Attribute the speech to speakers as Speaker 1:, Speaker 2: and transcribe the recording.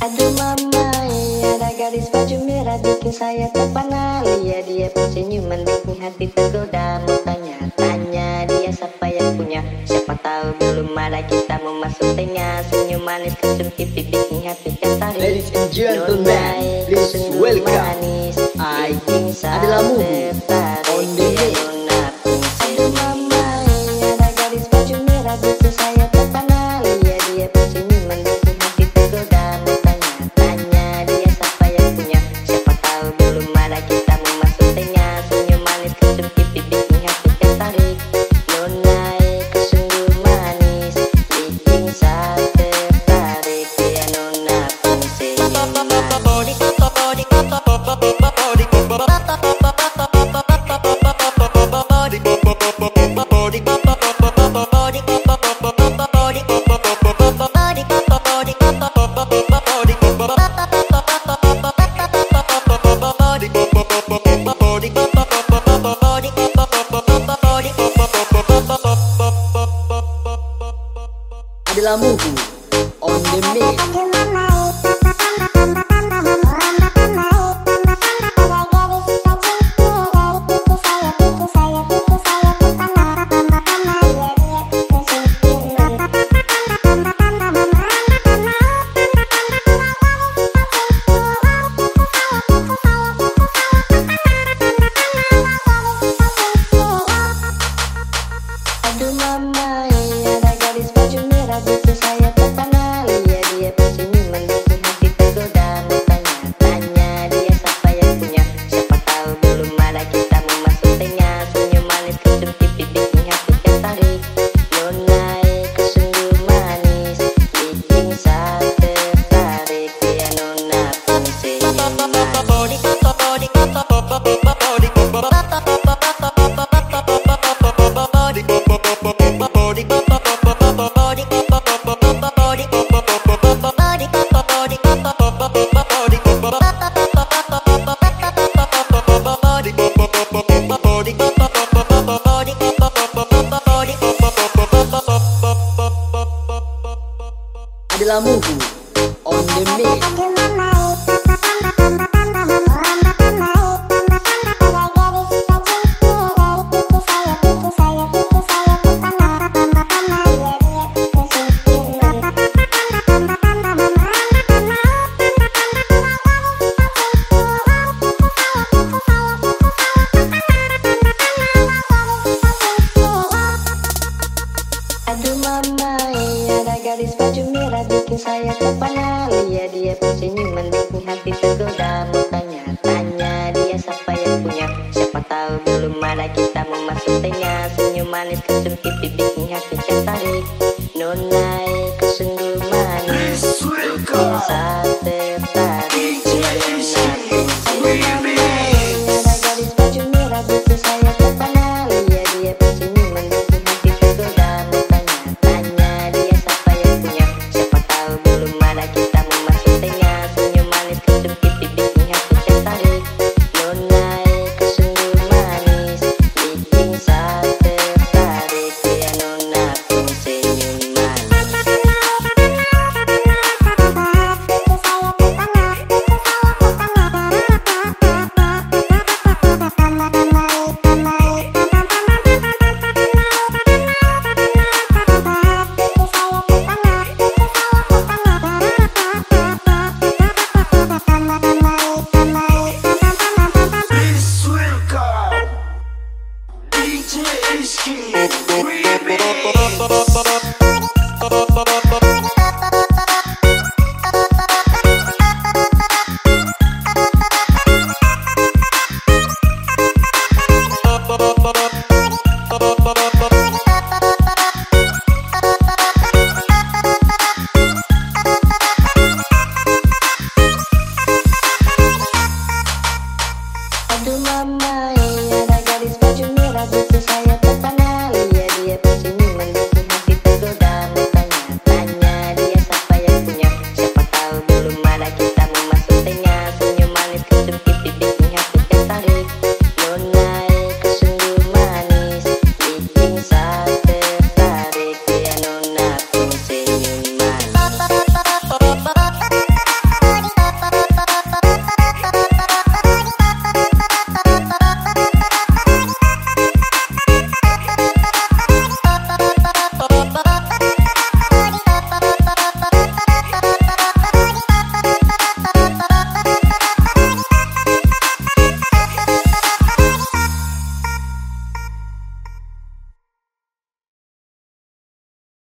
Speaker 1: Aduh mama, ada gadis baju merah bikin saya terpana. Lihat dia senyuman bikin hati tergoda. Mau tanya-tanya dia siapa yang punya. Siapa tahu belum ada kita mau masuk tengah. Senyum manis kesum pipi bikin hati tertarik
Speaker 2: Ladies and gentlemen, please welcome I adalah adalah Muhu on the mix begitu saya terkenal ya dia pasti memiliki hati tergoda Tanya-tanya
Speaker 1: dia siapa yang punya Siapa tahu belum ada melódico. Saya terpana Lihat dia senyuman bikin hati tergoda Mau tanya-tanya dia siapa yang punya. Siapa tahu belum ada kita mau masuk tengah Senyum manis kesum pipi bikin hati tertarik. Nona kesungguh manis sate my mind. And I got this pictures that I just